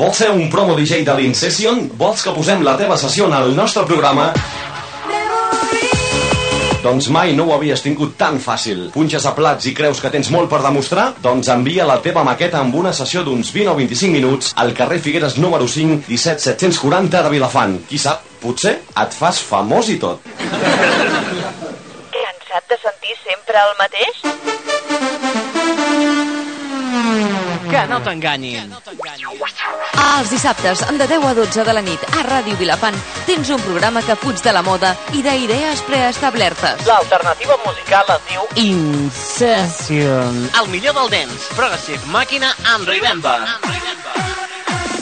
Vols ser un promo DJ de l'Incession? Vols que posem la teva sessió en el nostre programa? Doncs mai no ho havies tingut tan fàcil. Punxes a plats i creus que tens molt per demostrar? Doncs envia la teva maqueta amb una sessió d'uns 20 o 25 minuts al carrer Figueres número 5, 17 740 de Vilafant. Qui sap, potser et fas famós i tot. Cansat de sentir sempre el mateix? Que no t'enganyin. Els dissabtes, de 10 a 12 de la nit, a Ràdio Vilafant, tens un programa que fuig de la moda i d'idees preestablertes. L'alternativa musical es diu Incession. El millor del dance, Progressive Màquina and Remember.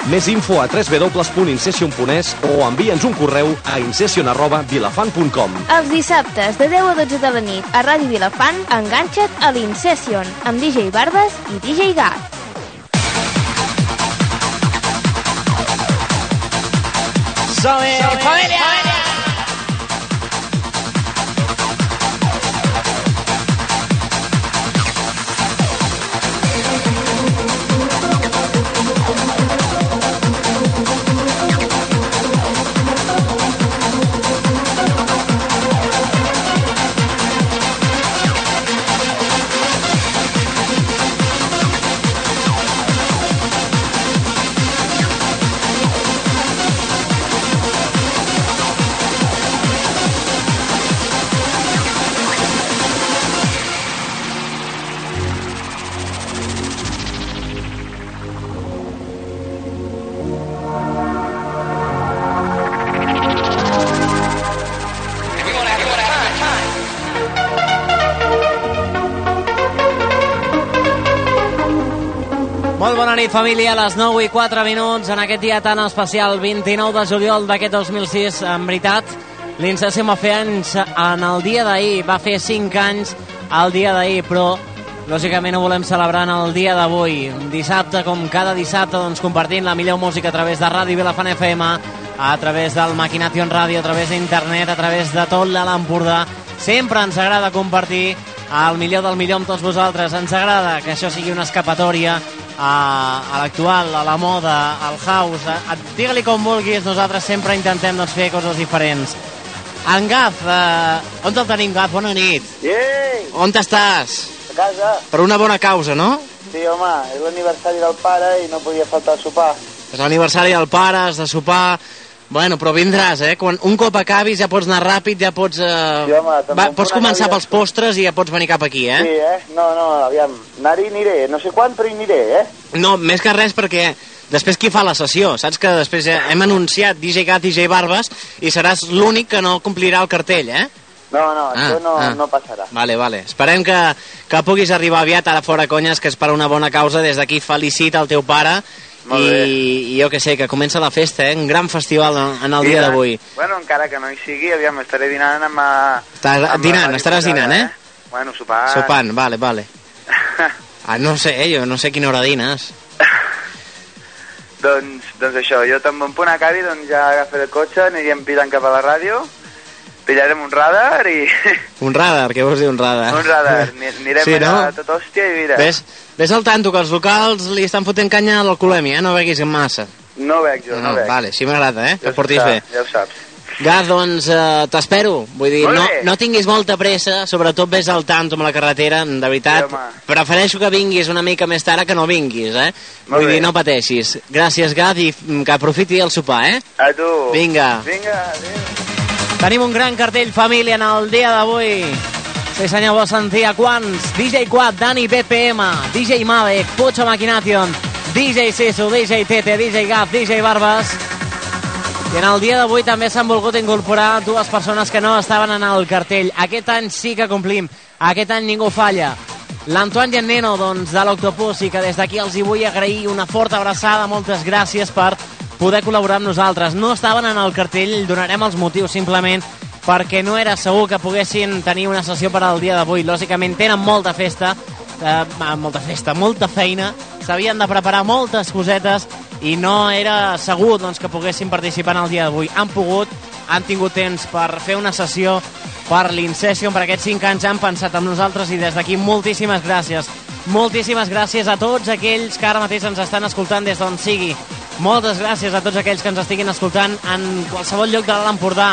Més info a www.incession.es o envia'ns un correu a incession.vilafant.com Els dissabtes de 10 a 12 de la nit a Ràdio Vilafant, enganxa't a l'Incession amb DJ Barbes i DJ Gat. Som-hi, família! Família. A les 9 i 4 minuts, en aquest dia tan especial, 29 de juliol d'aquest 2006. En veritat, l'Incessió va fer anys en el dia d'ahir. Va fer 5 anys el dia d'ahir, però lògicament ho volem celebrar en el dia d'avui. Dissabte, com cada dissabte, doncs, compartint la millor música a través de Ràdio Vilafant FM, a través del Maquination Ràdio, a través d'internet, a través de tot l'Alt Empordà. Sempre ens agrada compartir el millor del millor amb tots vosaltres. Ens agrada que això sigui una escapatòria a, a l'actual, a la moda, al house, a, a, digue-li com vulguis, nosaltres sempre intentem doncs, fer coses diferents. En Gaf, eh, on te'l tenim, Gaf? Bona nit. Ei, On estàs? a casa. Per una bona causa, no? Sí, home, és l'aniversari del pare i no podia faltar el sopar. És l'aniversari del pare, has de sopar... Bueno, però vindràs, eh? Quan un cop acabis ja pots anar ràpid, ja pots... Eh... Sí, home, Va, pots començar gàbia. pels postres i ja pots venir cap aquí, eh? Sí, eh? No, no, aviam, anar-hi aniré. No sé quan, però hi aniré, eh? No, més que res perquè després qui fa la sessió? Saps que després ja hem anunciat DJ Gat, DJ Barbes i seràs l'únic que no complirà el cartell, eh? No, no, Ah, això no, ah. no passarà. Vale, vale. Esperem que, que puguis arribar aviat ara fora conyes, que és per una bona causa. Des d'aquí felicita el teu pare i, bé. i jo que sé, que comença la festa, eh? Un gran festival en, en el dia I, d'avui. Bueno, encara que no hi sigui, aviam, estaré dinant amb... a- Estàs amb dinant, estaràs dinant, eh? Bueno, sopant. Sopant, vale, vale. Ah, no sé, eh? jo no sé quina hora dines. doncs, doncs això, jo també en punt acabi, doncs ja agafaré el cotxe, aniríem pilant cap a la ràdio, pillarem un radar i... Un radar, què vols dir un radar? un radar, Ni- anirem Sí, no? a tot hòstia i mira... Ves, ves al tanto que els locals li estan fotent canya a l'alcoholèmia, eh? No beguis massa. No veig jo, no, No, veig. vale, sí m'agrada, eh? Que Ja et portis bé. Ja ho saps. Gas, doncs eh, t'espero. Vull dir, no, no tinguis molta pressa, sobretot ves al tanto amb la carretera, de veritat. Sí, home. prefereixo que vinguis una mica més tard que no vinguis, eh? Molt Vull bé. dir, no pateixis. Gràcies, Gat, i que aprofiti el sopar, eh? A tu. Vinga. Vinga, adéu. Tenim un gran cartell família en el dia d'avui. Sí senyor, vols sentir a quants? DJ Quad, Dani BPM, DJ Malek, Pucho Maquination, DJ Sisu, DJ Tete, DJ Gaf, DJ Barbas. I en el dia d'avui també s'han volgut incorporar dues persones que no estaven en el cartell. Aquest any sí que complim, aquest any ningú falla. L'Antoine i en Neno, doncs, de l'Octopus, i que des d'aquí els hi vull agrair una forta abraçada, moltes gràcies per poder col·laborar amb nosaltres. No estaven en el cartell, donarem els motius simplement perquè no era segur que poguessin tenir una sessió per al dia d'avui. Lògicament tenen molta festa, eh, molta festa, molta feina, s'havien de preparar moltes cosetes i no era segur doncs, que poguessin participar en el dia d'avui. Han pogut, han tingut temps per fer una sessió per l'Incession, per aquests 5 anys han pensat amb nosaltres i des d'aquí moltíssimes gràcies. Moltíssimes gràcies a tots aquells que ara mateix ens estan escoltant des d'on sigui. Moltes gràcies a tots aquells que ens estiguin escoltant en qualsevol lloc de l'Alt Empordà,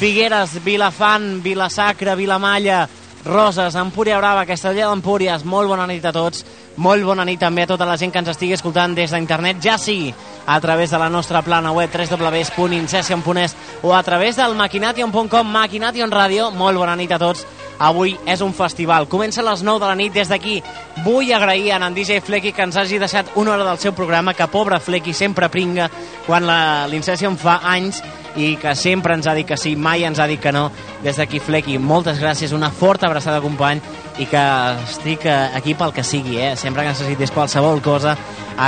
Figueres, Vilafant, Vilasacra, Vilamalla, Roses, Empúria Brava, Castellà d'Empúries, molt bona nit a tots, molt bona nit també a tota la gent que ens estigui escoltant des d'internet, ja sigui a través de la nostra plana web www.incession.es o a través del maquination.com, Maquination Radio, molt bona nit a tots, avui és un festival. Comença a les 9 de la nit des d'aquí. Vull agrair a en DJ Flecky que ens hagi deixat una hora del seu programa, que pobre Flecky sempre pringa quan l'Incession fa anys i que sempre ens ha dit que sí, mai ens ha dit que no. Des d'aquí, Flecky, moltes gràcies, una forta abraçada, company, i que estic eh, aquí pel que sigui, eh? Sempre que necessitis qualsevol cosa,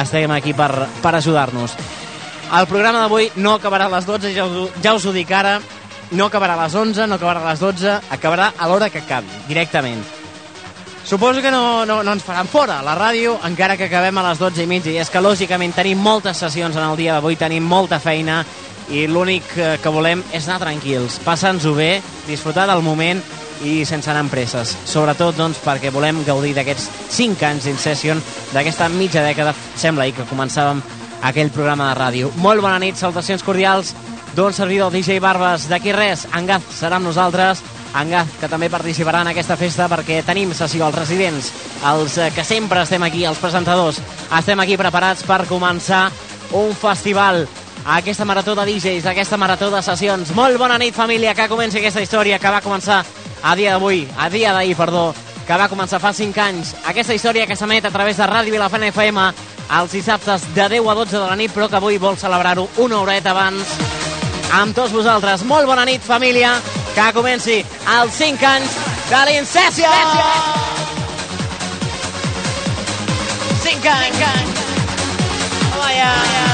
estem aquí per, per ajudar-nos. El programa d'avui no acabarà a les 12, ja us, ja us ho dic ara, no acabarà a les 11, no acabarà a les 12, acabarà a l'hora que acabi, directament. Suposo que no, no, no ens faran fora la ràdio, encara que acabem a les 12 i mitja, i és que lògicament tenim moltes sessions en el dia d'avui, tenim molta feina, i l'únic eh, que volem és anar tranquils, passar-nos-ho bé, disfrutar del moment i sense anar amb presses. Sobretot doncs, perquè volem gaudir d'aquests 5 anys d'Incession, d'aquesta mitja dècada, sembla ahir que començàvem aquell programa de ràdio. Molt bona nit, salutacions cordials d'un servidor DJ Barbes. D'aquí res, en Gaz serà amb nosaltres, en Gaz que també participarà en aquesta festa perquè tenim sessió als residents, els eh, que sempre estem aquí, els presentadors. Estem aquí preparats per començar un festival aquesta marató de DJs, aquesta marató de sessions. Molt bona nit, família, que comenci aquesta història que va començar a dia d'avui, a dia d'ahir, perdó, que va començar fa 5 anys. Aquesta història que s'emet a través de Ràdio Vilafant FM els dissabtes de 10 a 12 de la nit, però que avui vol celebrar-ho una horeta abans amb tots vosaltres. Molt bona nit, família, que comenci els 5 anys de l'Incessió! 5 anys! Home, ja, ja.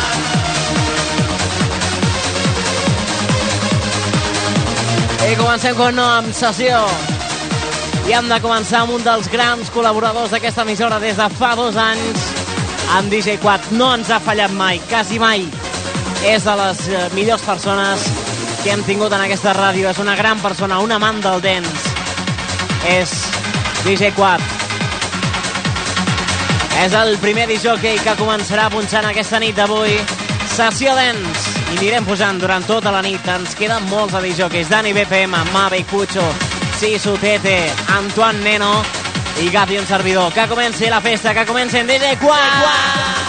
I comencem com no amb sessió. I hem de començar amb un dels grans col·laboradors d'aquesta emissora des de fa dos anys, amb DJ Quad. No ens ha fallat mai, quasi mai és de les eh, millors persones que hem tingut en aquesta ràdio. És una gran persona, un amant del dance. És DJ Quad. És el primer disjockey que començarà punxant aquesta nit d'avui. Sessió Dance. I anirem posant durant tota la nit. Ens queden molts de disjockeys. Dani BPM, Mavic Pucho, Sisu Tete, Antoine Neno i Gavi un servidor. Que comenci la festa, que comenci en DJ Quad. Quad.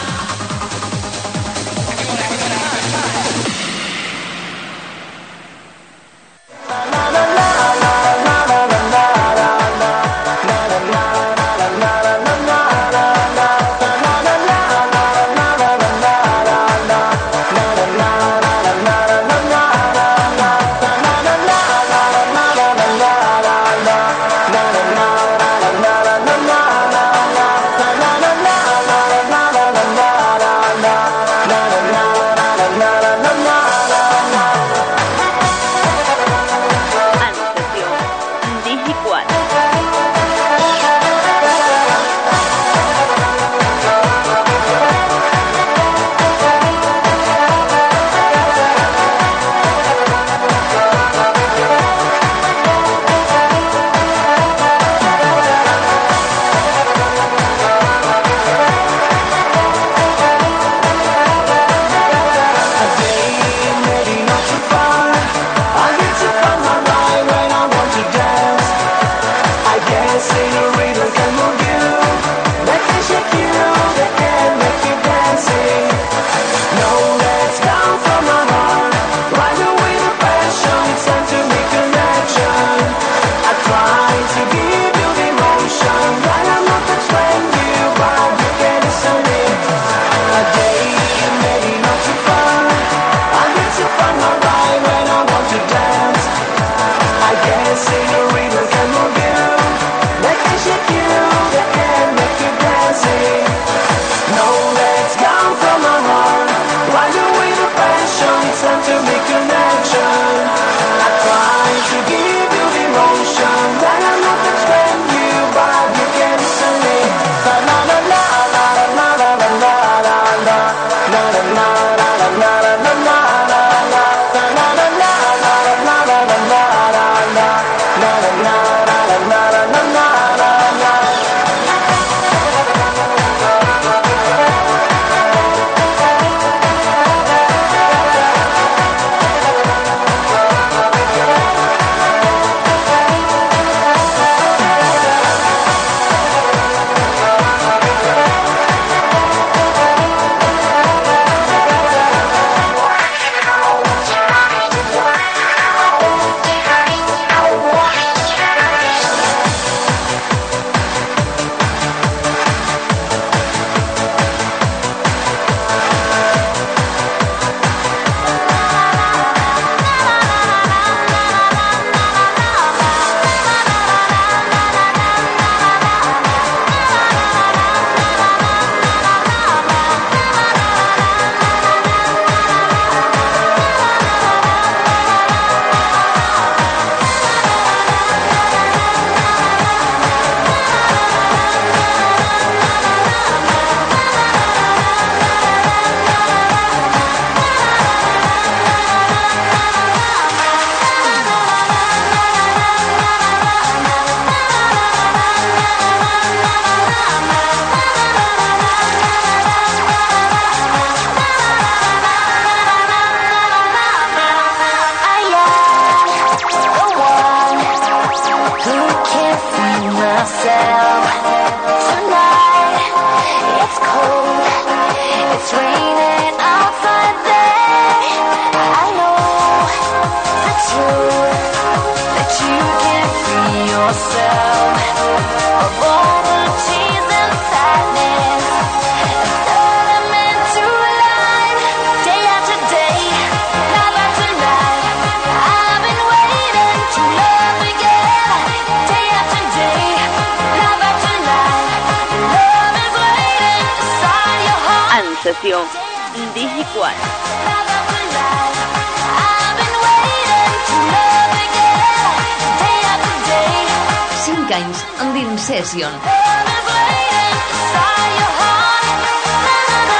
5 anys amb Incession.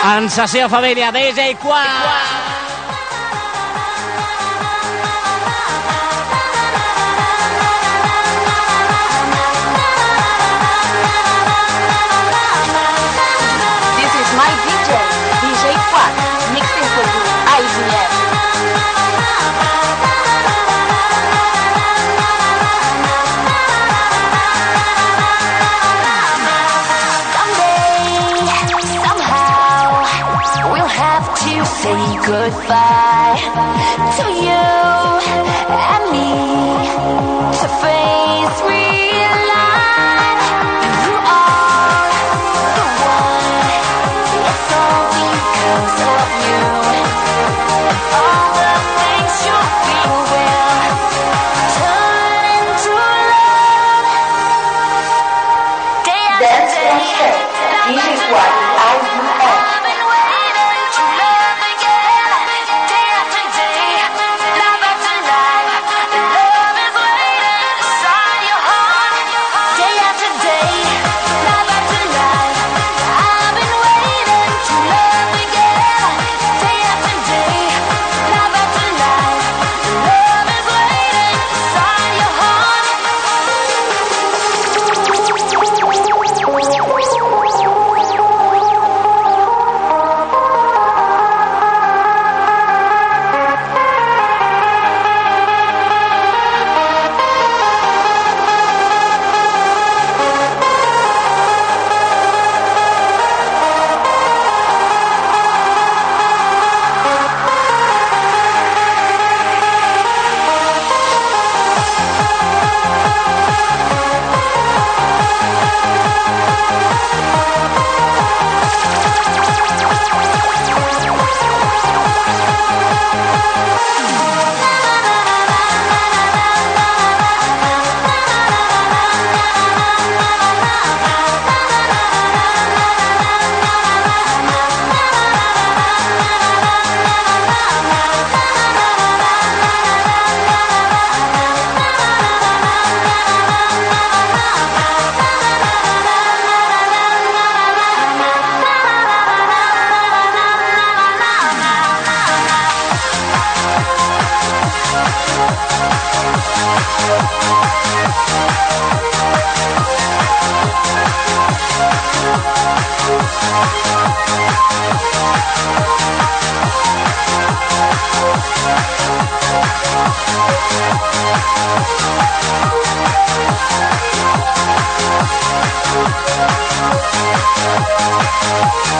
En sessió família, DJ Quart! Música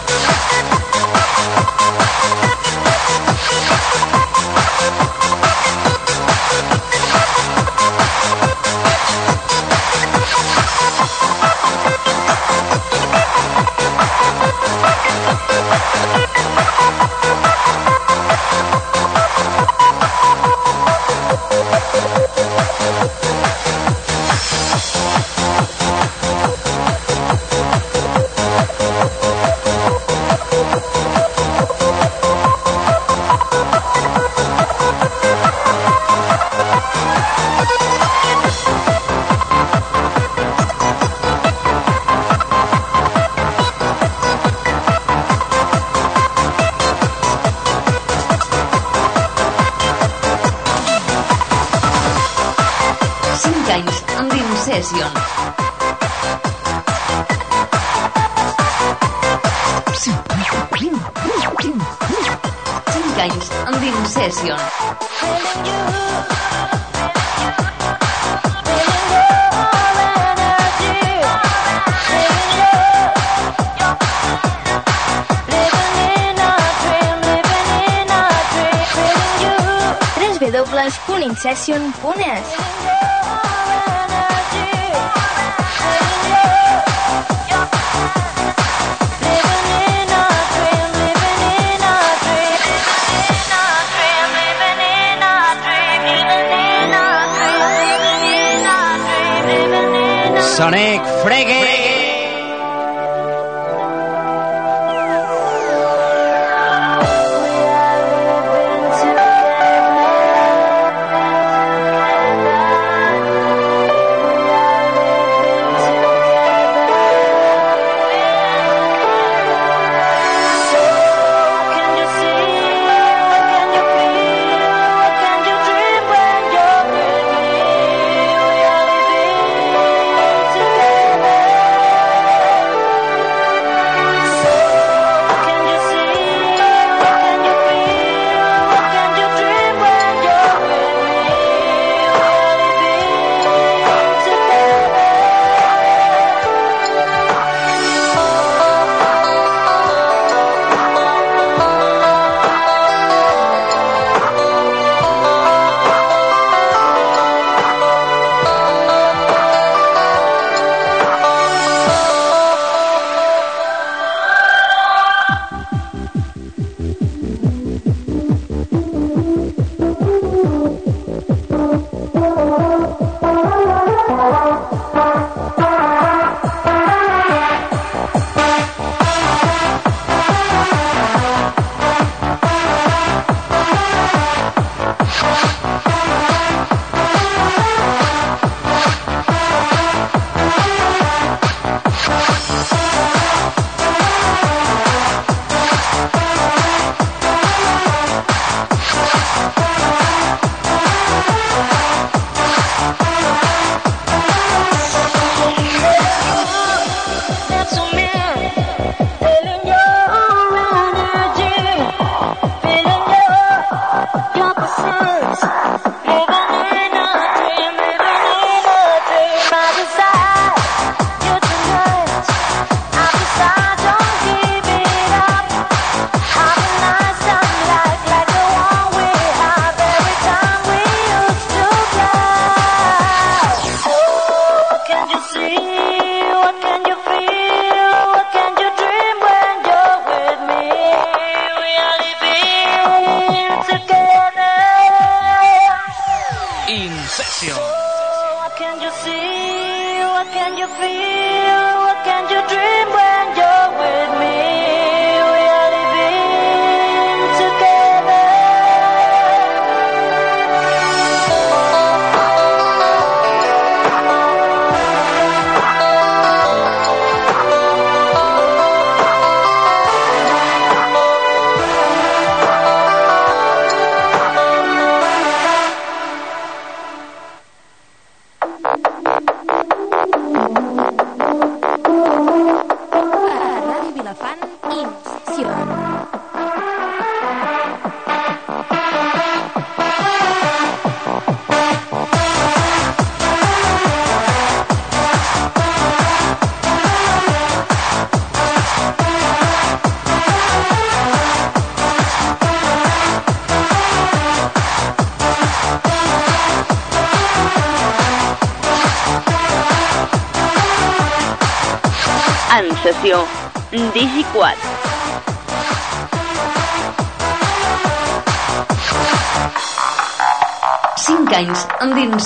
www.incession.es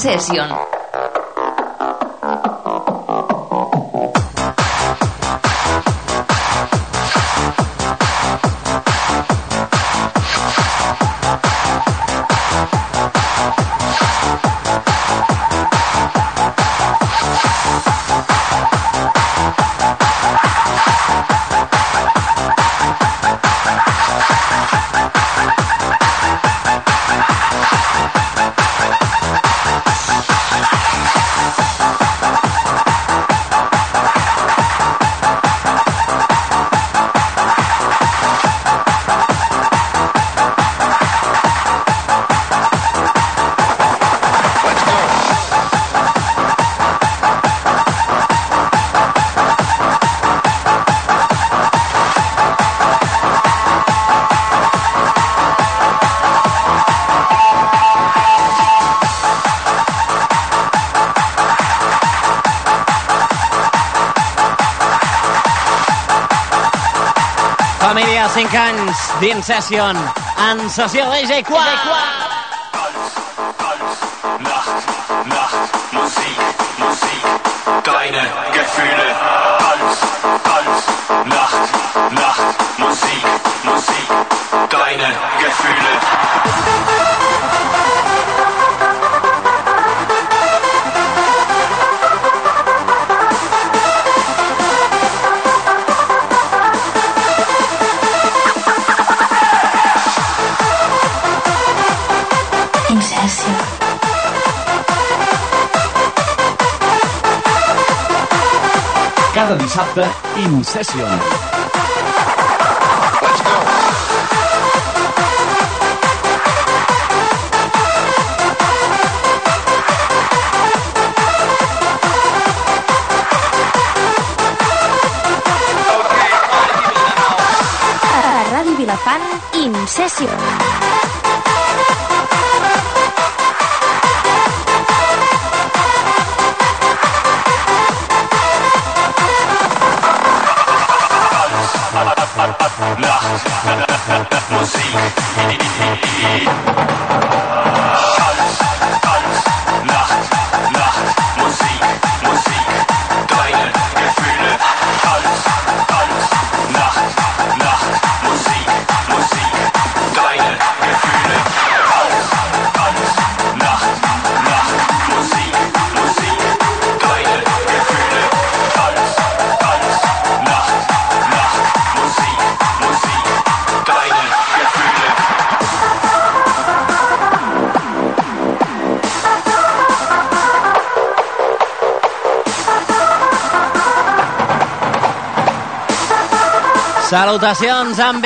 d'Incession. Session en sessió DJ 4. Deine dissabte, In Session. A Ràdio Vilafant, In Session. Musik. Salutacions amb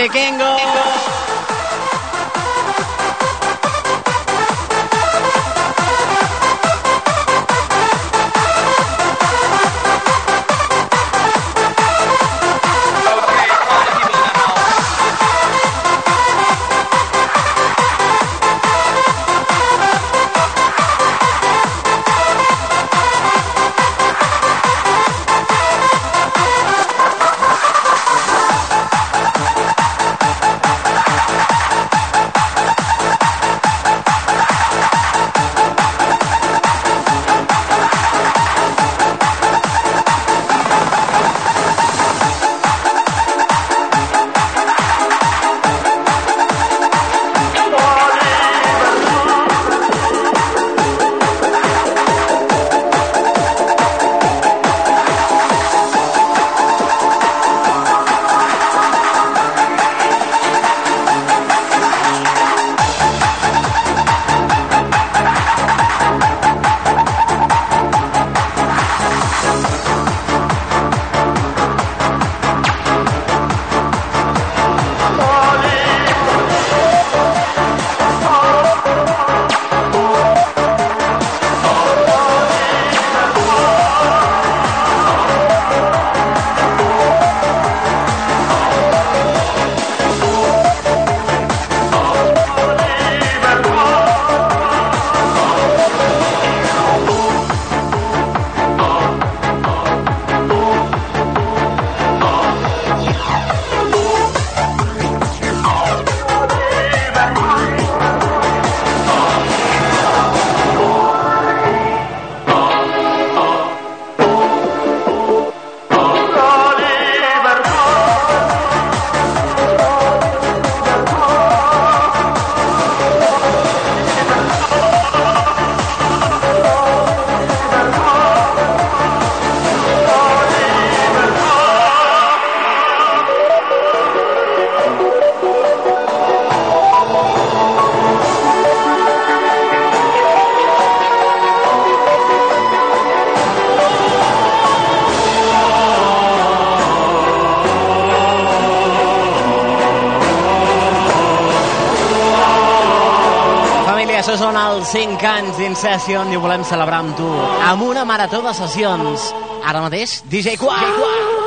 5 anys d'Incession i ho volem celebrar amb tu, amb una marató de sessions. Ara mateix, DJ Quack. Così lontane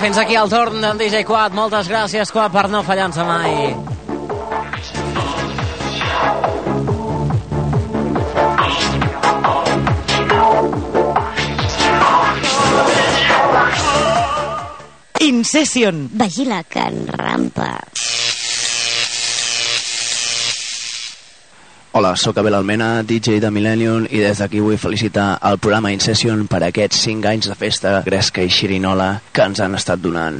fins aquí el torn d'en DJ Quad. Moltes gràcies, Quad, per no fallar-nos mai. Incession. Vigila que en rampa. Hola, sóc Abel Almena, DJ de Millennium i des d'aquí vull felicitar el programa InSession per aquests 5 anys de festa gresca i xirinola que ens han estat donant.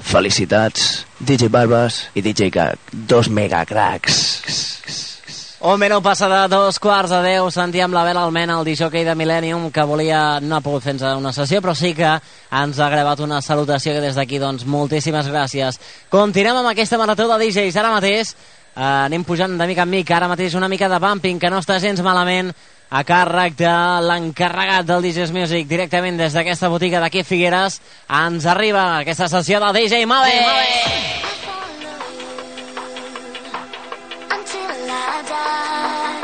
Felicitats, DJ Barbas i DJ Gag, dos megacracs. Un minut passa de dos quarts de deu, sentíem la Bela Almena, el disjockey de Millennium, que volia, no ha pogut fer una sessió, però sí que ens ha gravat una salutació que des d'aquí, doncs, moltíssimes gràcies. Continuem amb aquesta marató de DJs. Ara mateix eh, anem pujant de mica en mica, ara mateix una mica de bumping, que no està gens malament, a càrrec de l'encarregat del DJ's Music, directament des d'aquesta botiga d'aquí a Figueres, ens arriba aquesta sessió del DJ Mave. until I die.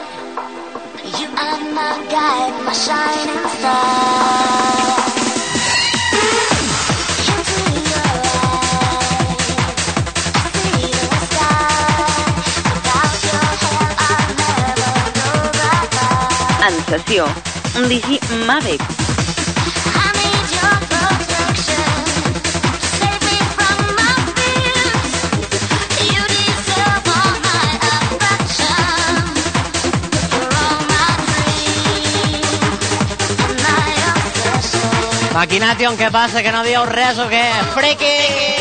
You are my guide, my shining star. Dreams and my obsession. Maquination, què passa? Que no dieu res o què? Friki!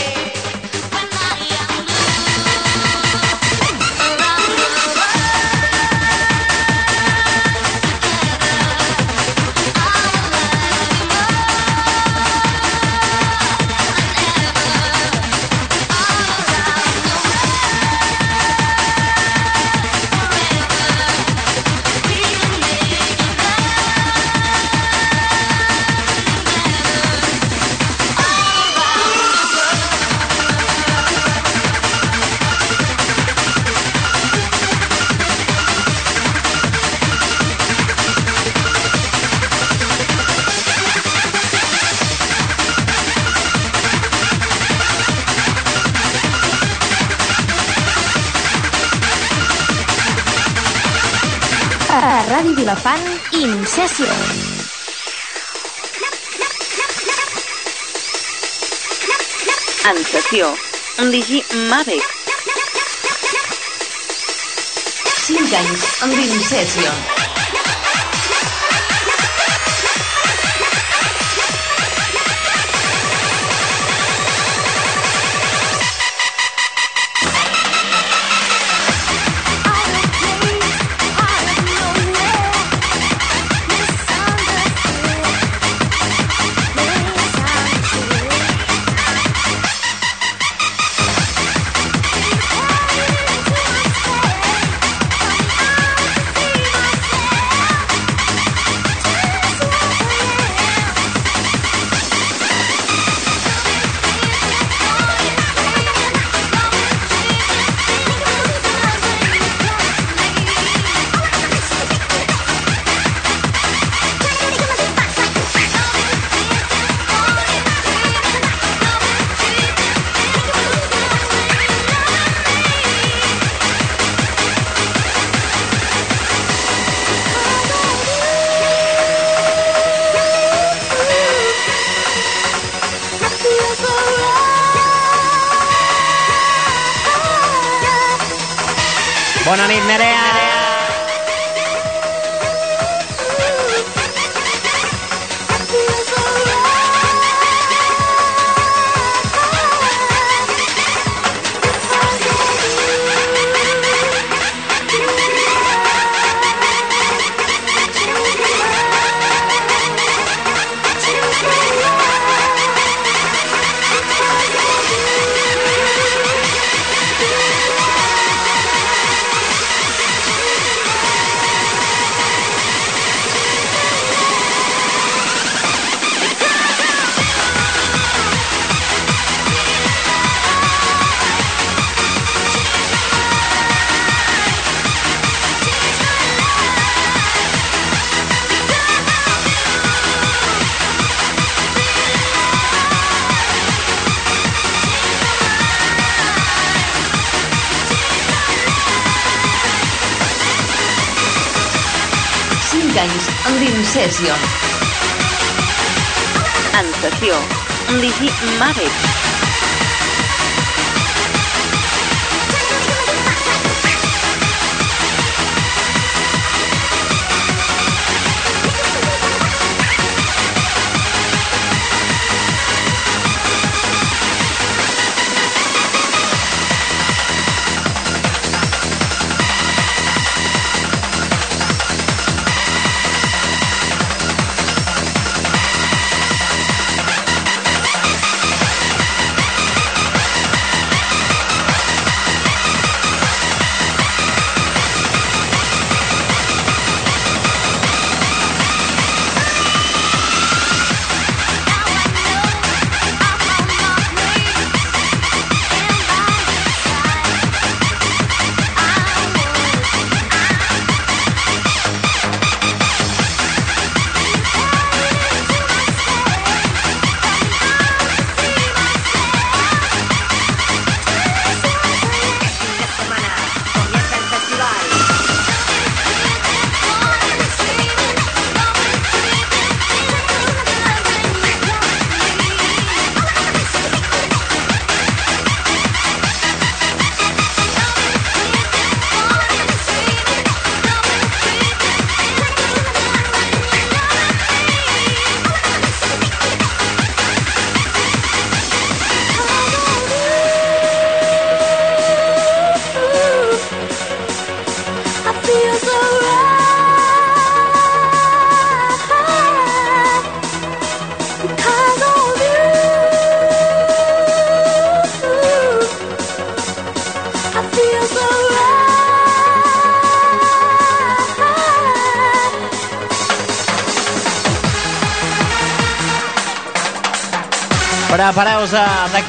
En sessió, un DJ Mavec. 5 anys amb Incession. Bona l'Incession. En sessió, Ligi Mavec.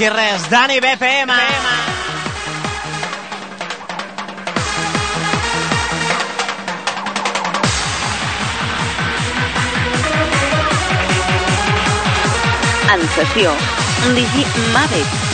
D'aquí res. Dani BPM. En sessió, Ligi Mavec.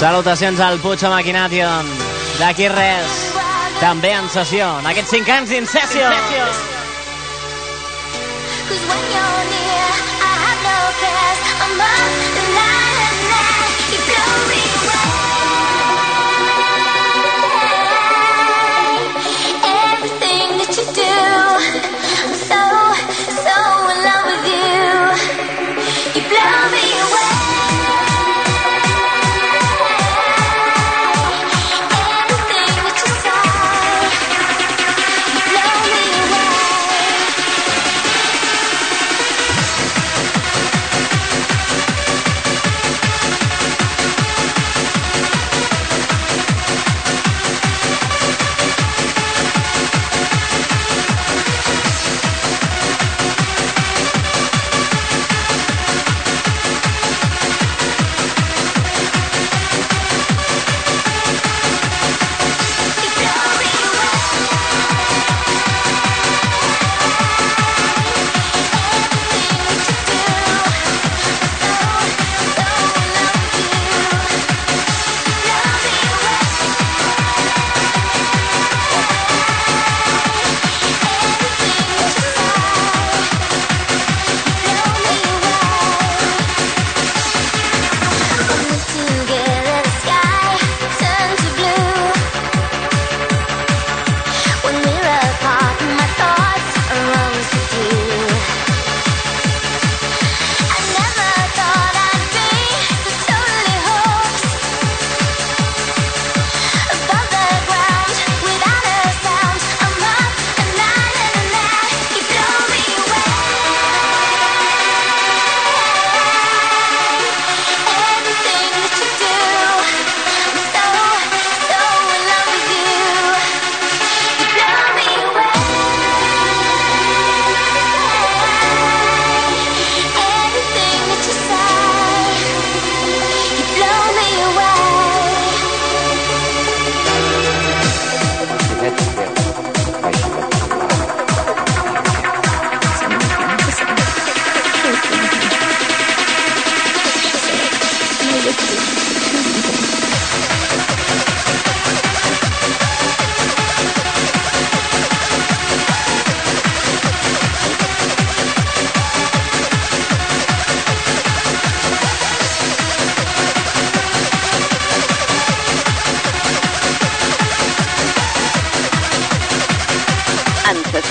Salutacions al Puig a Maquination. D'aquí res, també en sessió, en aquests 5 anys d'Incession. Cause when you're near, I have no cares, I'm up and.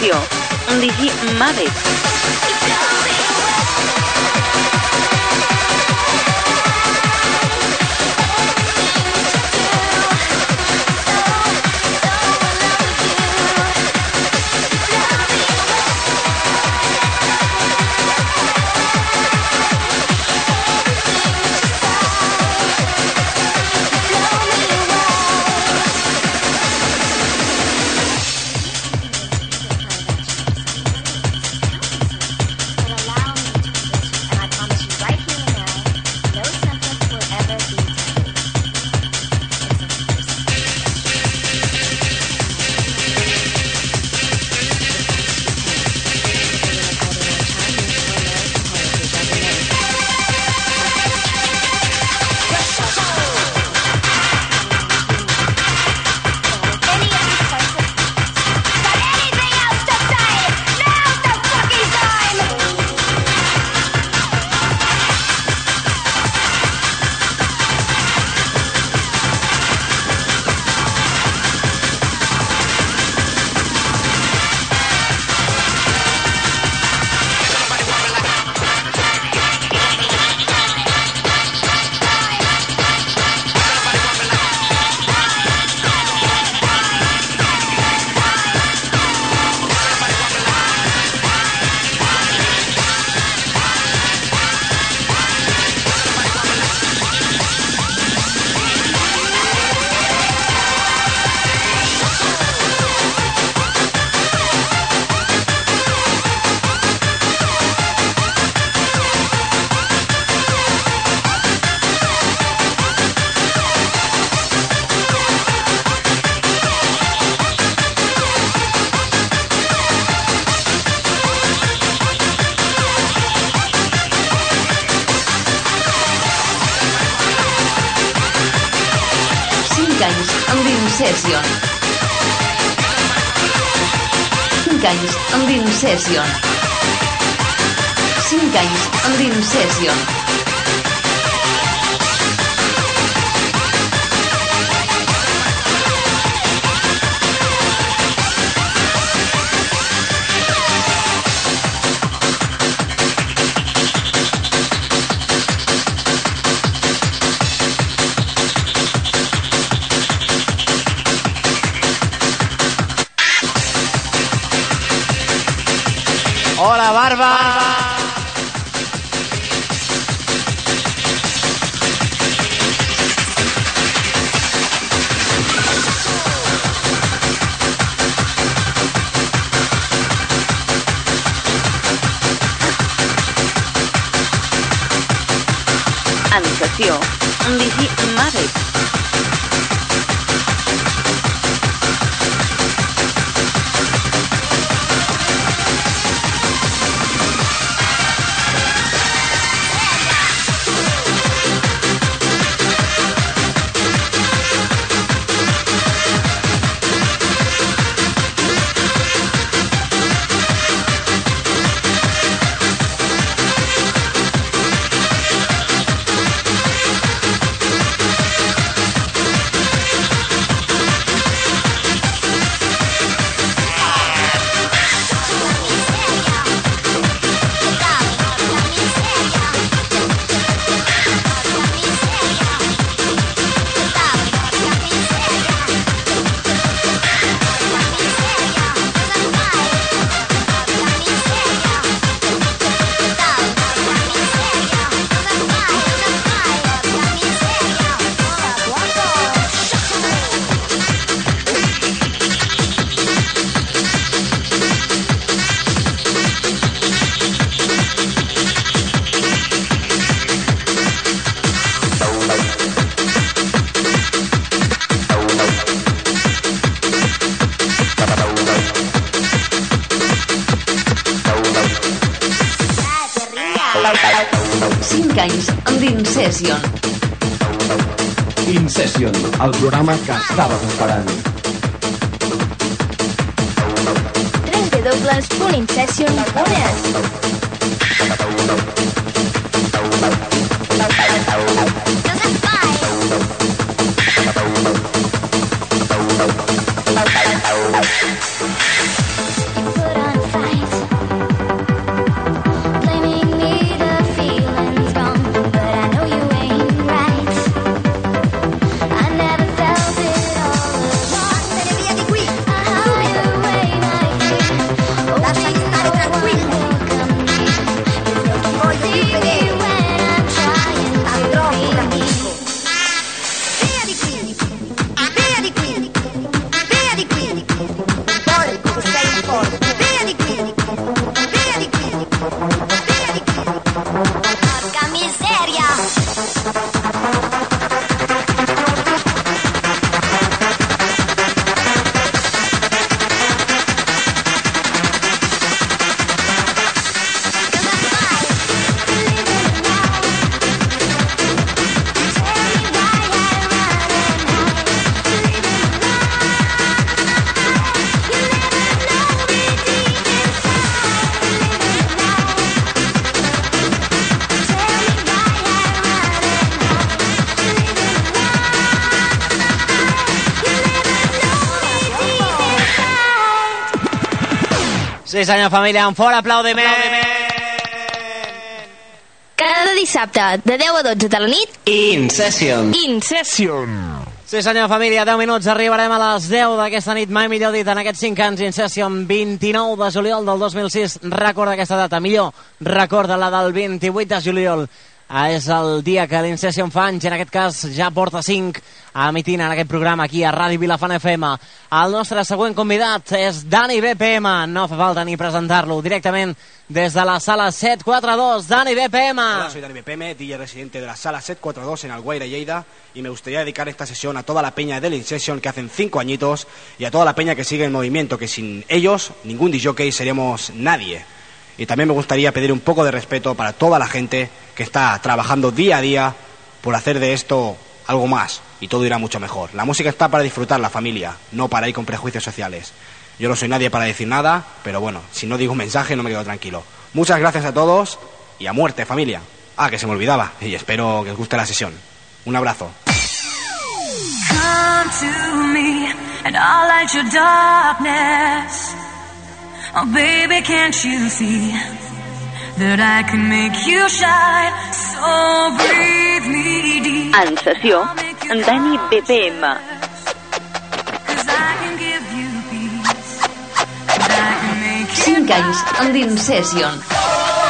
anunció Digi Mavic. En sessió. Cinc Sí, senyor família, un fort aplaudiment. Cada dissabte, de 10 a 12 de la nit, Incession. Incession. Sí, senyor família, 10 minuts, arribarem a les 10 d'aquesta nit, mai millor dit, en aquests 5 anys, Incession, 29 de juliol del 2006. Recorda aquesta data, millor, recorda la del 28 de juliol. Ah, És el dia que l'Incession fa anys, en aquest cas ja porta 5 emitint en aquest programa aquí a Ràdio Vilafant FM. El nostre següent convidat és Dani BPM, no fa falta ni presentar-lo, directament des de la sala 742. Dani BPM. Hola, soy Dani BPM, DJ residente de la sala 742 en Alguaire, Lleida, y me gustaría dedicar esta sesión a toda la peña del InSession que hacen cinco añitos y a toda la peña que sigue el movimiento, que sin ellos, ningún DJ seríamos nadie. Y también me gustaría pedir un poco de respeto para toda la gente que está trabajando día a día por hacer de esto algo más, y todo irá mucho mejor. La música está para disfrutar la familia, no para ir con prejuicios sociales. Yo no soy nadie para decir nada, pero bueno, si no digo un mensaje no me quedo tranquilo. Muchas gracias a todos y a muerte, familia. Ah, que se me olvidaba, y espero que os guste la sesión. Un abrazo. Oh, baby, can't you see that I can make you shine? So breathe me deep. En sessió, Dani BPM. Cinc anys endins Session.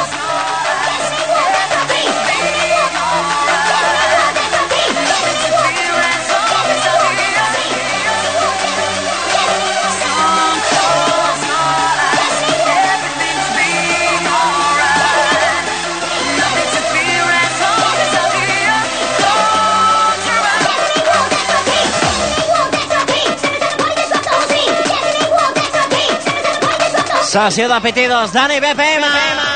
Sessió de PT2, Dani BPM. En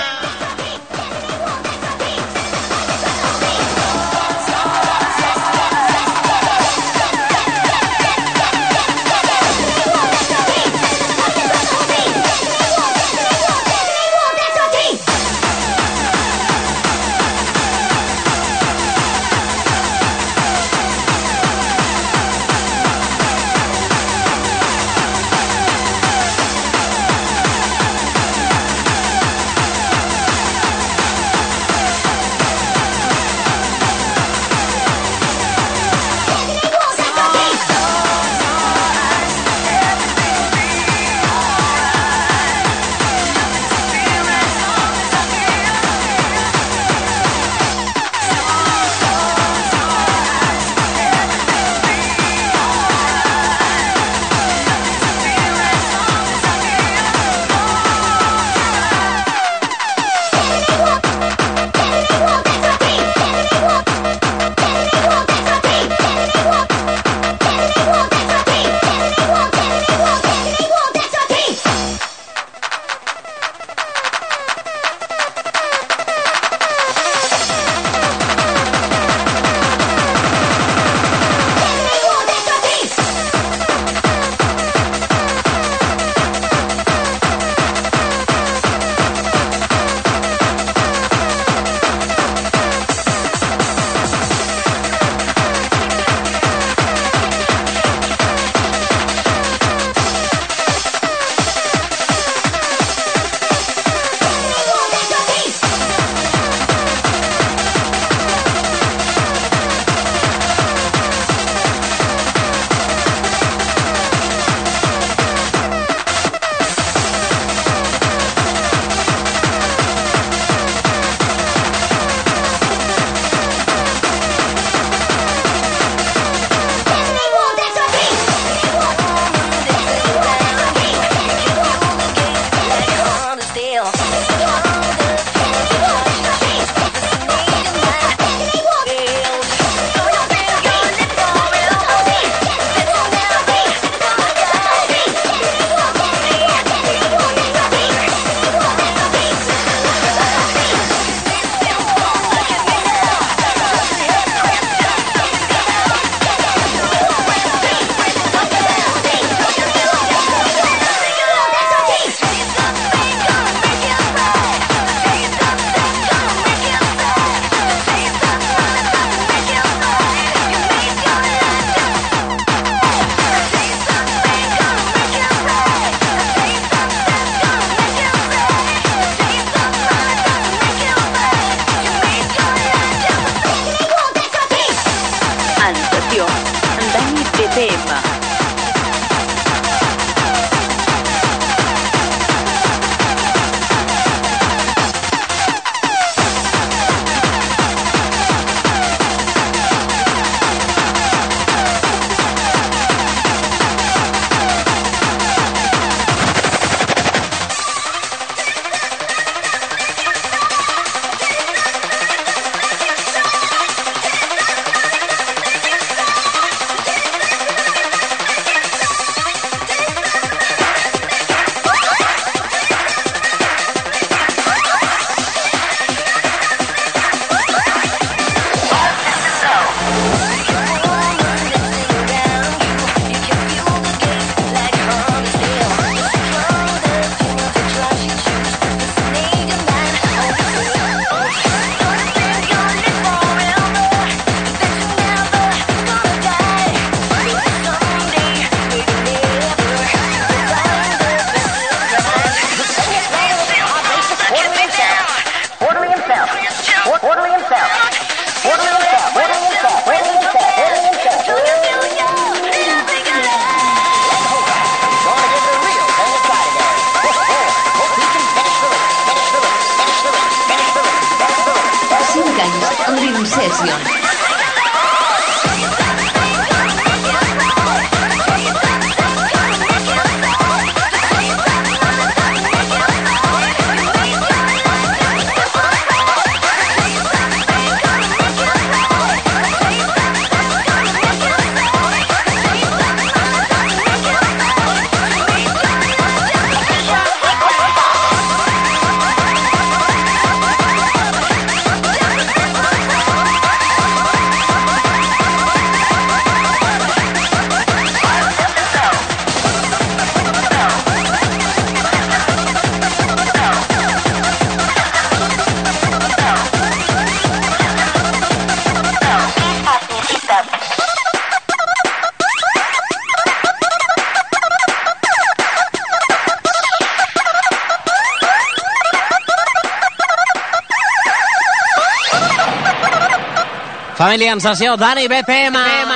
En sessió, Dani BPM. A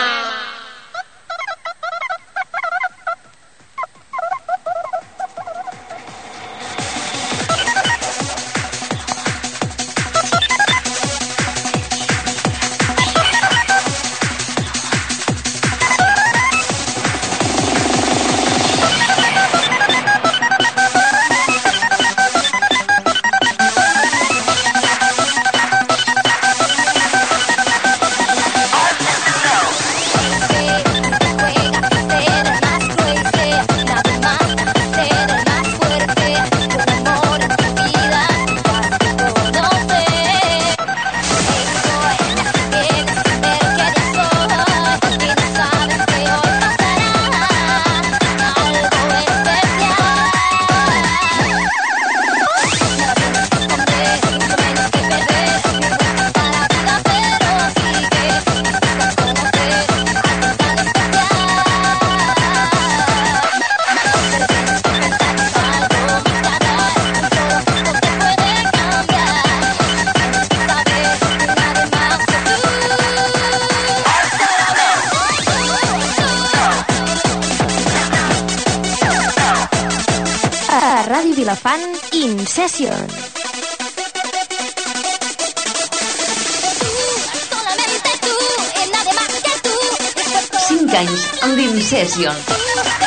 Vilafant, In Session. Cinc anys amb l'Incession. El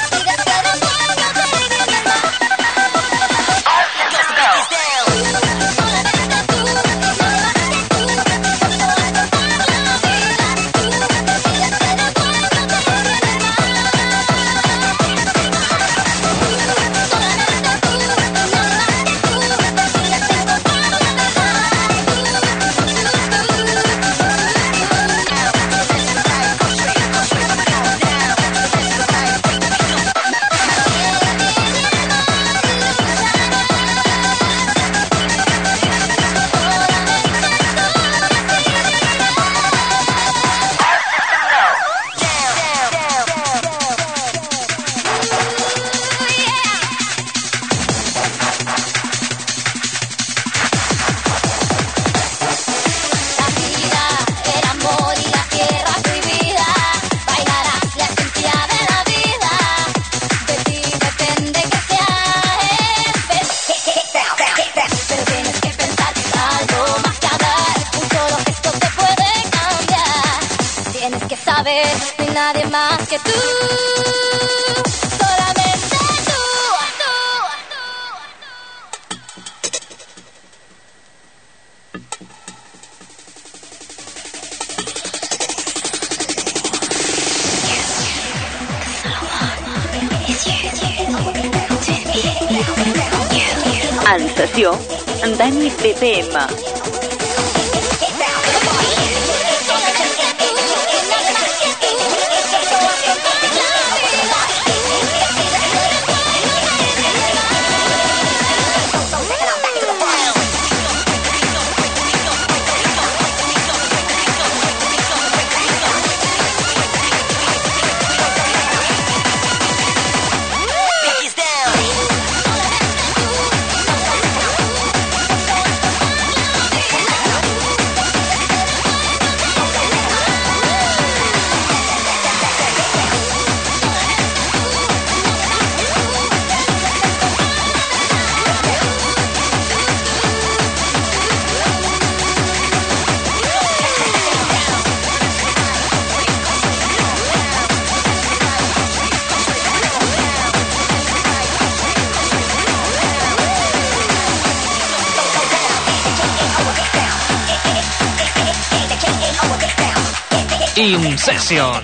In Session.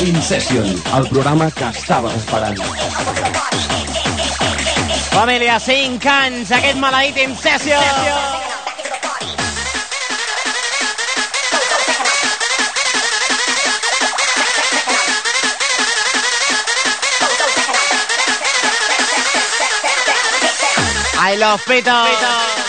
In Session, el programa que estaves esperant. Família, 5 anys, aquest maleït In Session. I love.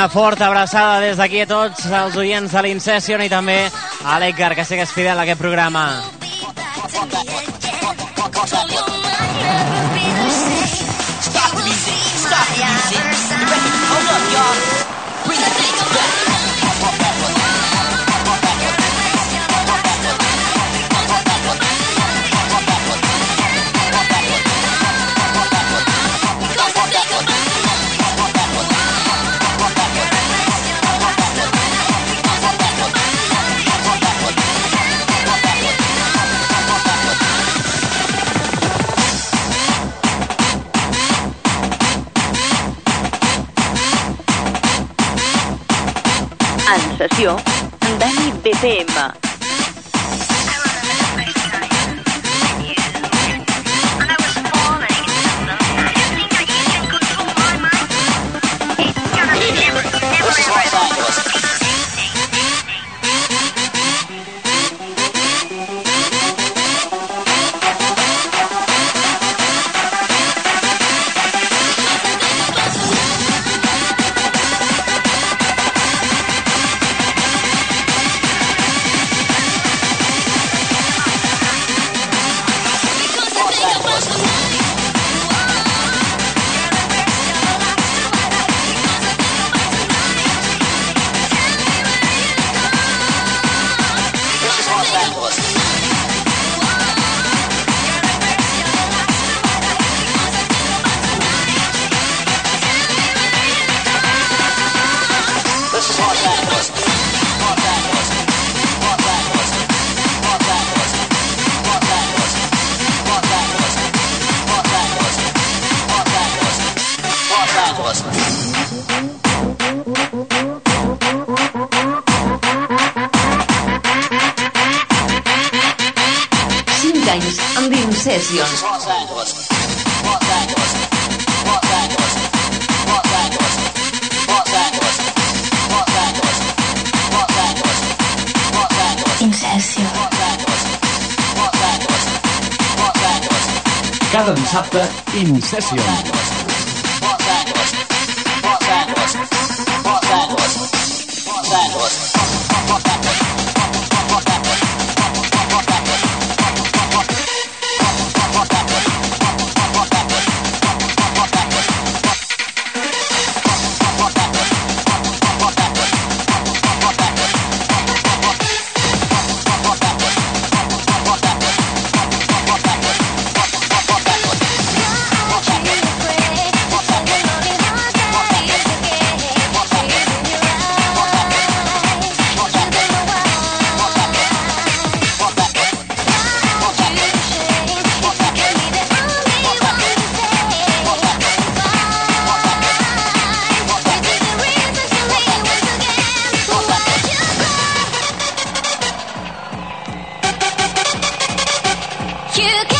Una forta abraçada des d'aquí a tots els oients de l'Incession i també a l'Edgar, que sé que és fidel a aquest programa. Stop the music, stop the music. Hold up, y'all. In You can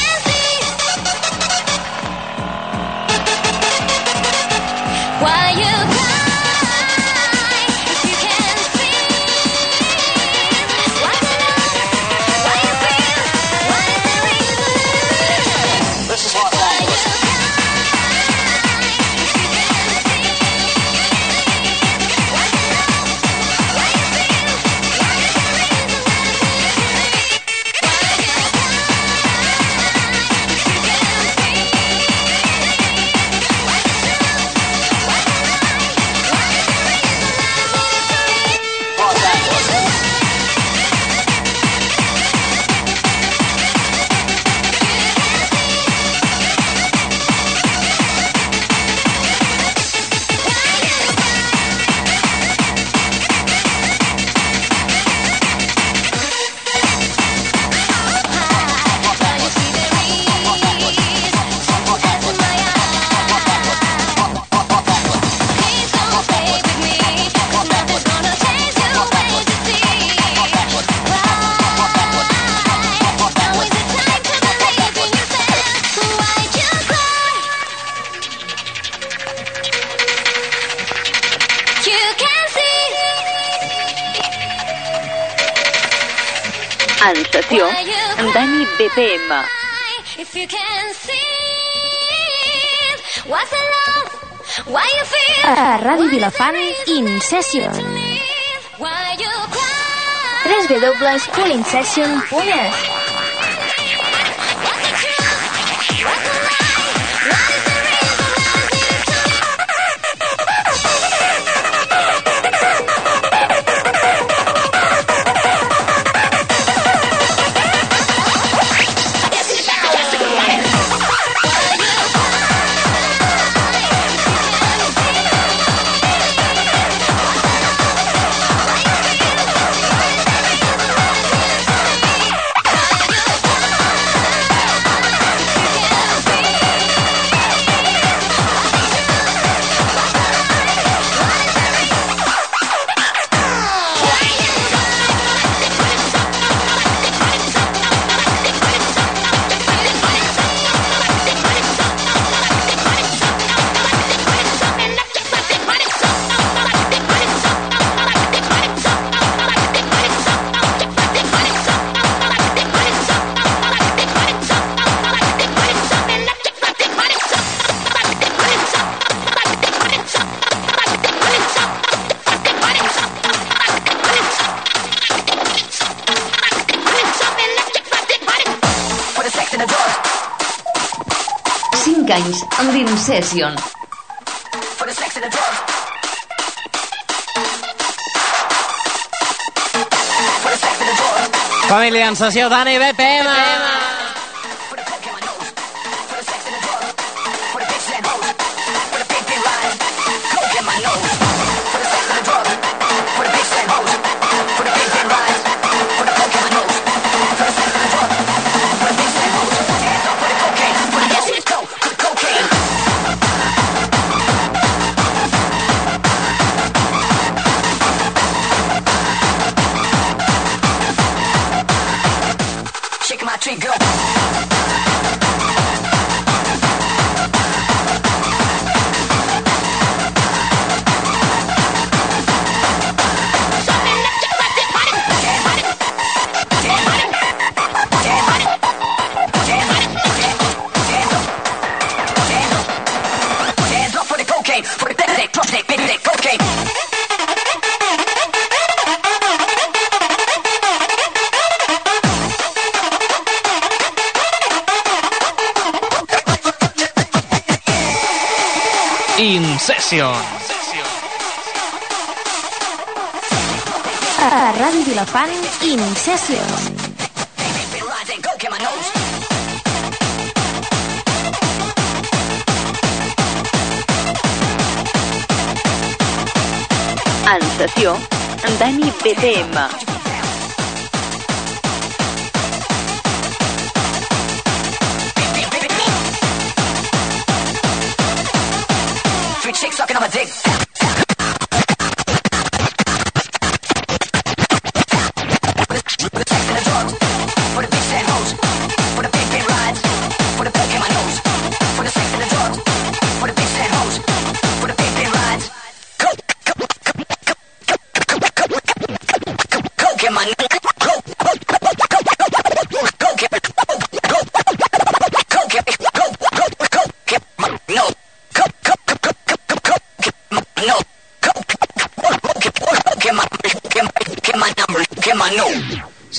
Session www.coolingsession.es anys amb l'Incession. Família en sessió d'Anna i BPM. BPM. seccions. A Ràdio Vilafant, In Incessió. En sessió, Dani PTM.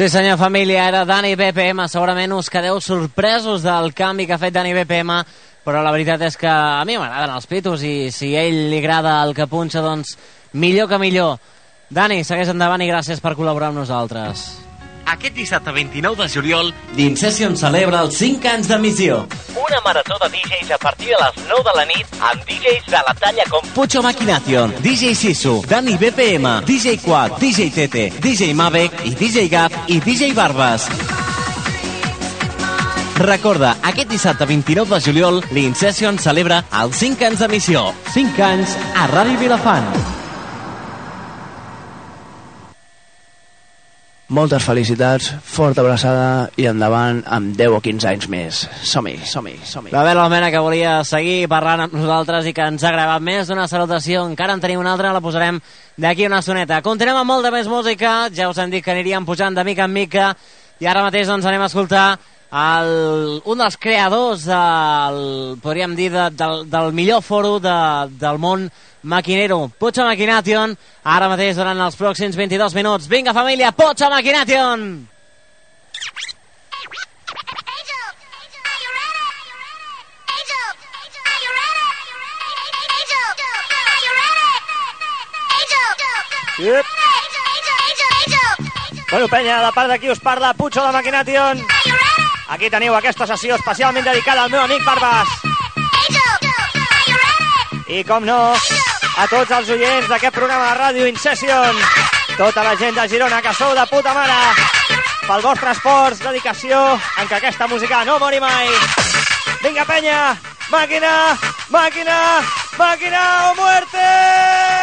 Sí senyor, família, era Dani BPM. Segurament us quedeu sorpresos del canvi que ha fet Dani BPM, però la veritat és que a mi m'agraden els pitos i si a ell li agrada el que punxa, doncs millor que millor. Dani, segueix endavant i gràcies per col·laborar amb nosaltres. Aquest dissabte 29 de juliol, l'Incession celebra els 5 anys d'emissió. Una marató de DJs a partir de les 9 de la nit amb DJs de la talla com Pucho Machination, DJ Sisu, Dani BPM, DJ Quad, DJ Tete, DJ Mavec i DJ Gap i DJ Barbas. Recorda, aquest dissabte 29 de juliol, l'Incession celebra els 5 anys d'emissió. 5 anys a Ràdio Vilafant. Moltes felicitats, forta abraçada i endavant amb 10 o 15 anys més. Som-hi, som-hi, som-hi. La Bela Almena que volia seguir parlant amb nosaltres i que ens ha gravat més d'una salutació. Encara en tenim una altra, la posarem d'aquí una estoneta. Continuem amb molta més música. Ja us hem dit que aniríem pujant de mica en mica i ara mateix doncs anem a escoltar el, un dels creadors del, podríem dir, de, del, del millor foro de, del món maquinero, Pocha Maquination, ara mateix durant els pròxims 22 minuts. Vinga, família, Pocha Maquination! Yep. Bueno, penya, de part d'aquí us parla Pucho de Maquination. Aquí teniu aquesta sessió especialment dedicada al meu amic Barbas. I com no, a tots els oients d'aquest programa de ràdio Incession, tota la gent de Girona que sou de puta mare, pel vostre esforç, dedicació, en què aquesta música no mori mai. Vinga, penya, màquina, màquina, màquina o muerte!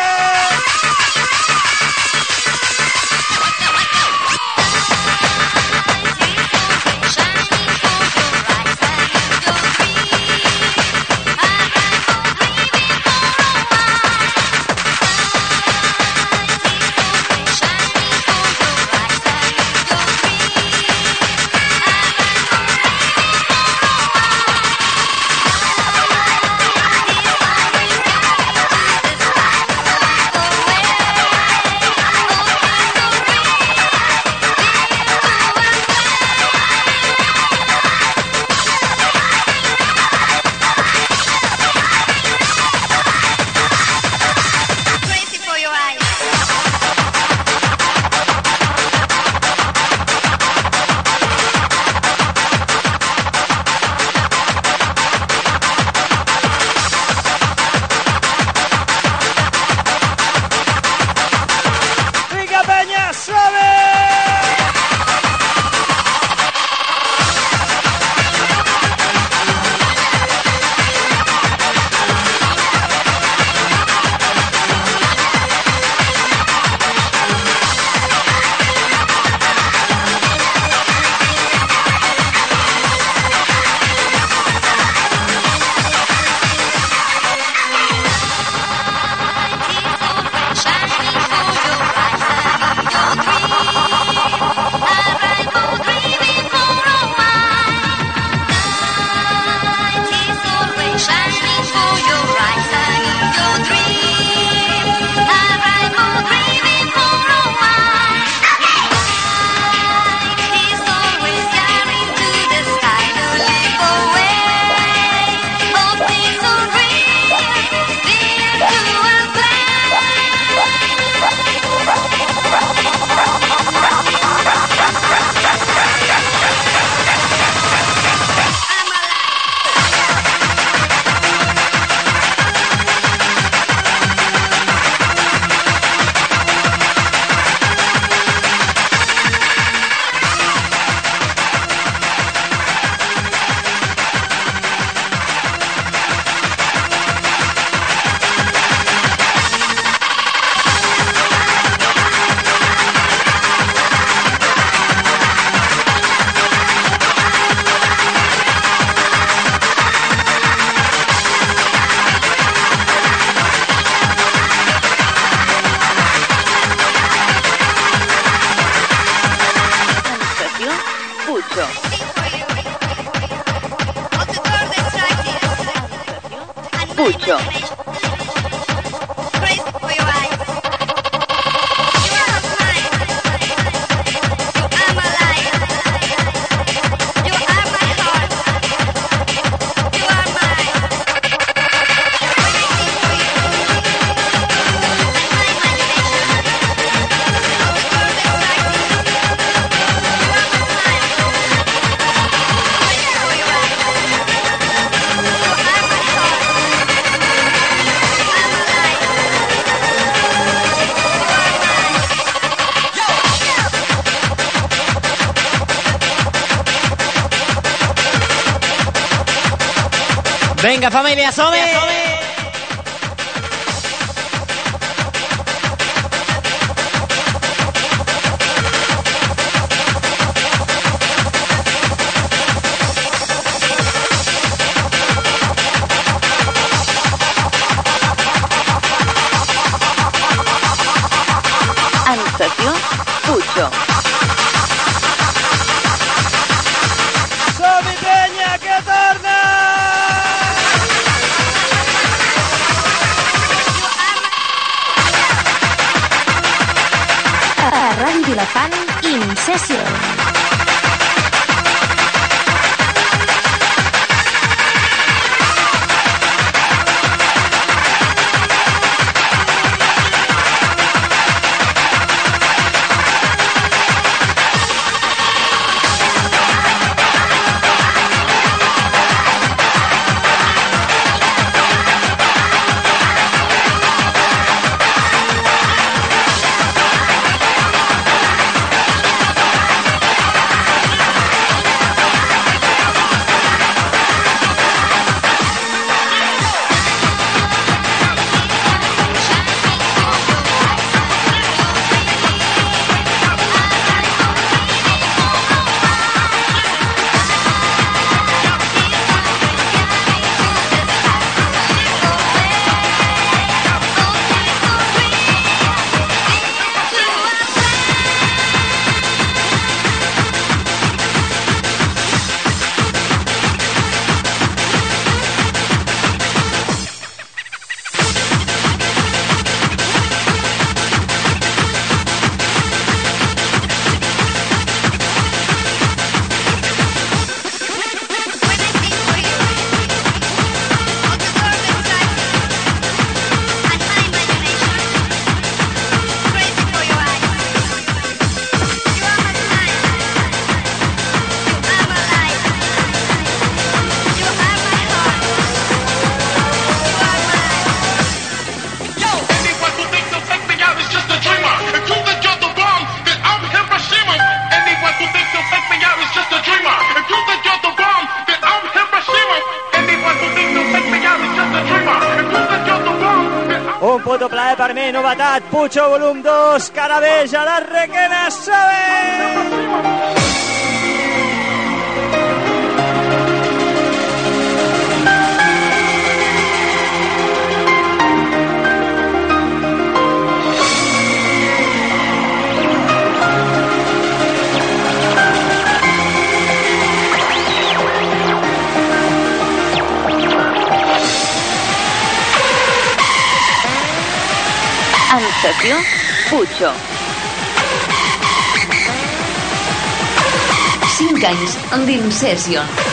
Pucho volum 2, Carabella, la requena, sabe. Estació Pucho. 5 anys en Dim Session.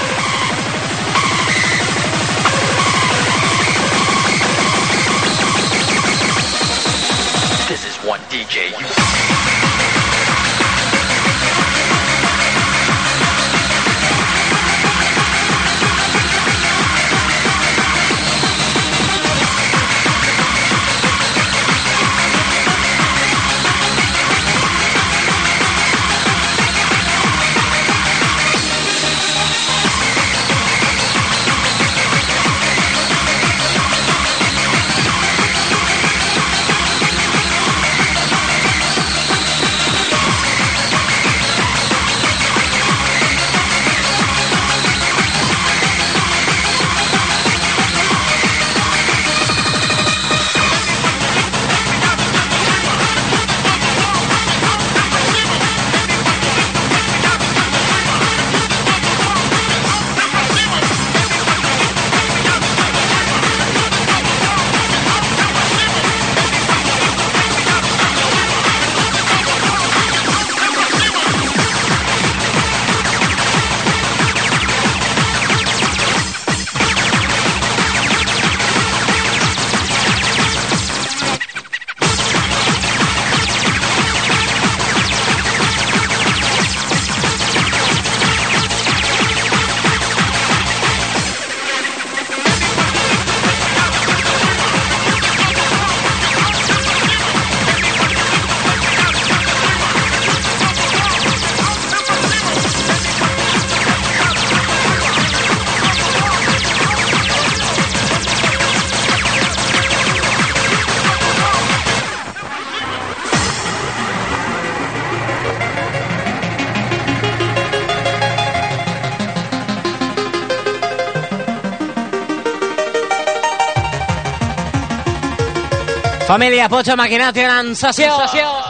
Familia Pocho Maquinación, sensación.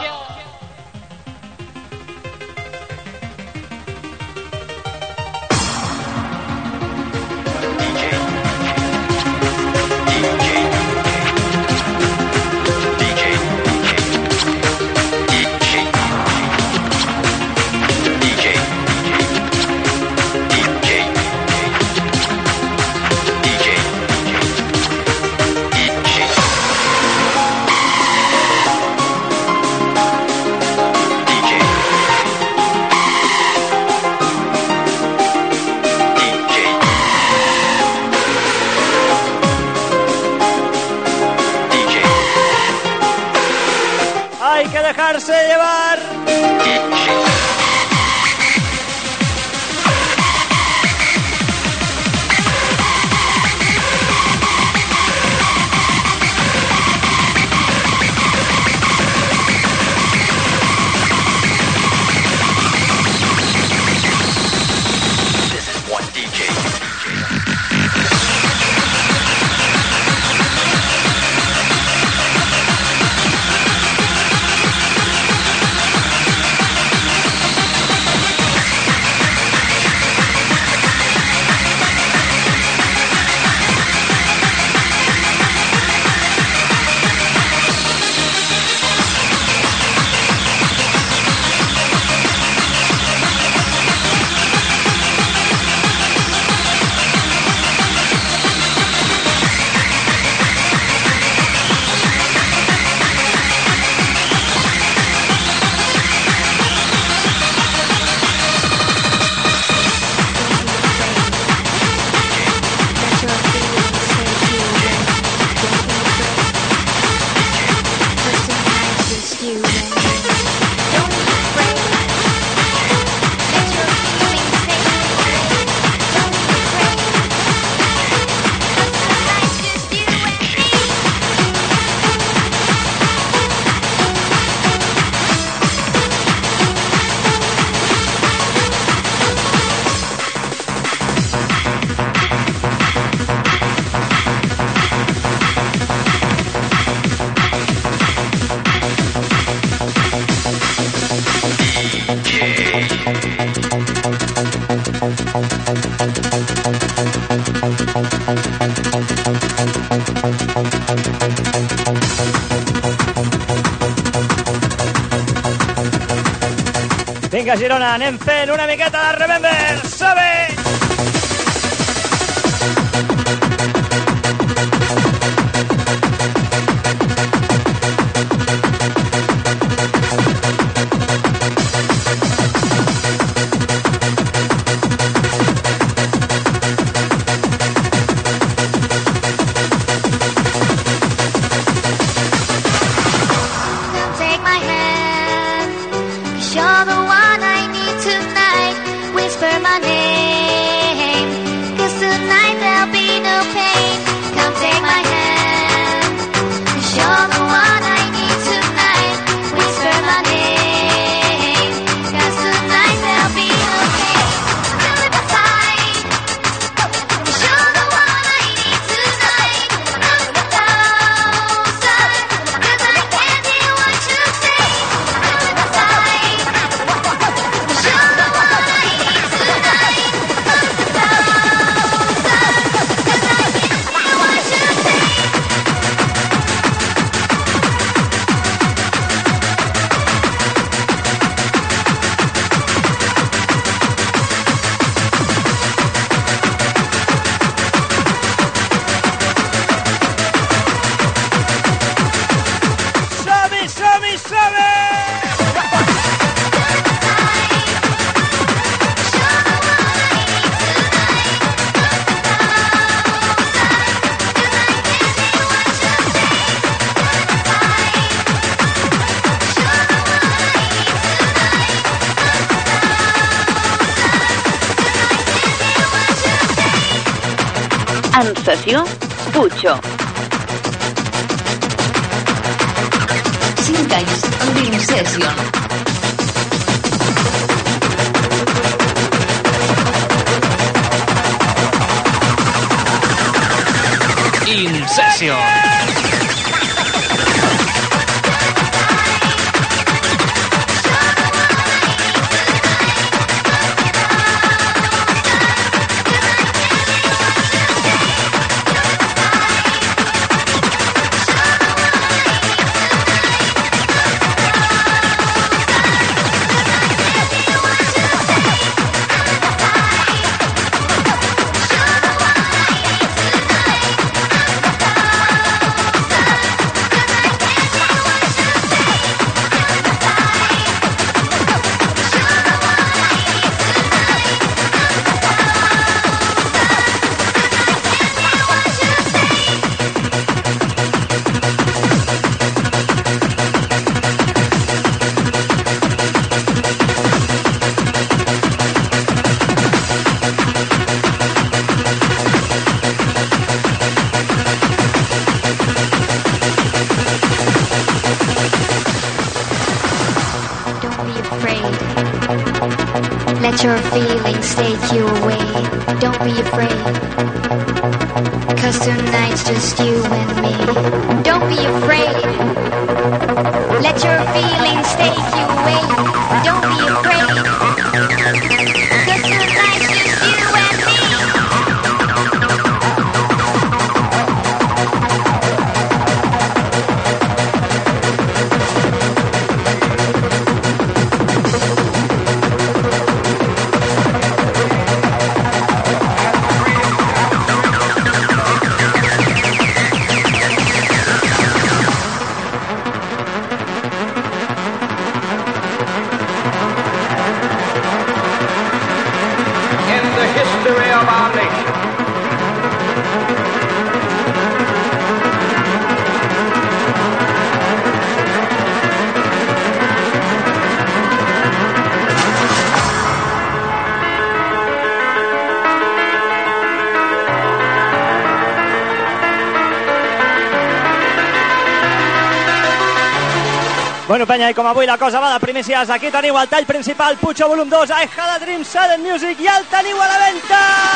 Anem fent una miqueta de Remember. Sabe! Obsession. Penya i com avui la cosa va de primícies, aquí teniu el tall principal, Pucho volum 2, I Had Dream, Sudden Music i el teniu a la venda!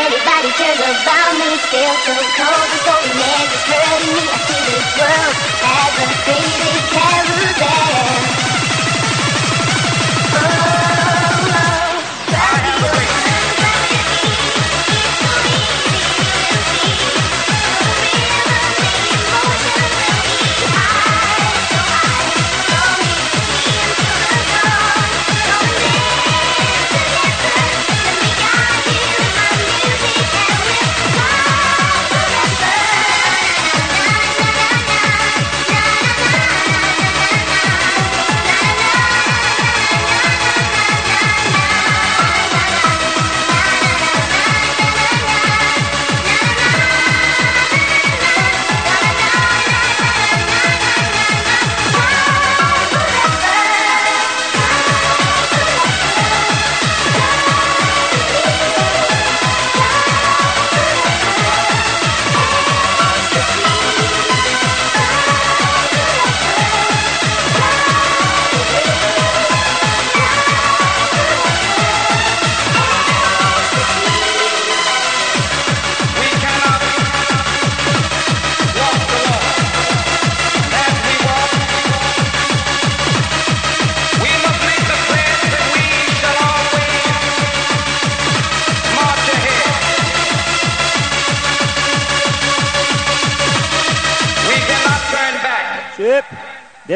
Anybody cares about me, still so cold. This loneliness is hurting me. I see this world as a crazy carousel. Oh,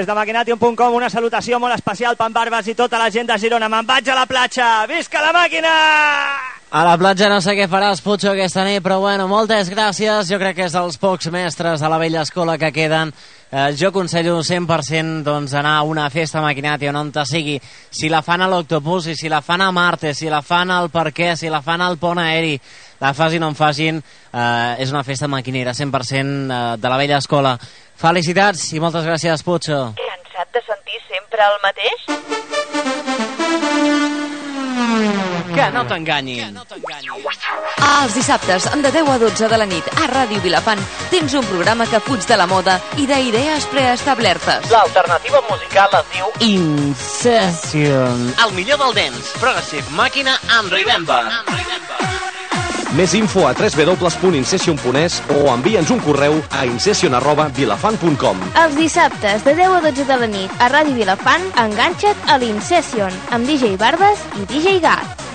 Des de maquinatium.com una salutació molt especial per Barbes i tota la gent de Girona. Me'n vaig a la platja! Visca la màquina! A la platja no sé què faràs, Puig, aquesta nit, però bueno, moltes gràcies. Jo crec que és dels pocs mestres de la vella escola que queden. Eh, jo aconsello 100% doncs, anar a una festa maquinàtia on te sigui. Si la fan a l'Octopus, si la fan a Marte, si la fan al Parquet, si la fan al Pont Aeri, la facin on facin, eh, és una festa maquinera, 100% eh, de la vella escola. Felicitats i moltes gràcies, Puigco. Cansat de sentir sempre el mateix? Que no t'enganyi. Els dissabtes, de 10 a 12 de la nit, a Ràdio Vilafant, tens un programa que fuig de la moda i d'idees preestablertes. L'alternativa musical es diu Incession. El millor del dance, Progressive Màquina and Remember. Més info a www.incession.es o envia'ns un correu a incession.vilafant.com Els dissabtes de 10 a 12 de la nit a Ràdio Vilafant, enganxa't a l'Incession amb DJ Barbes i DJ Gat.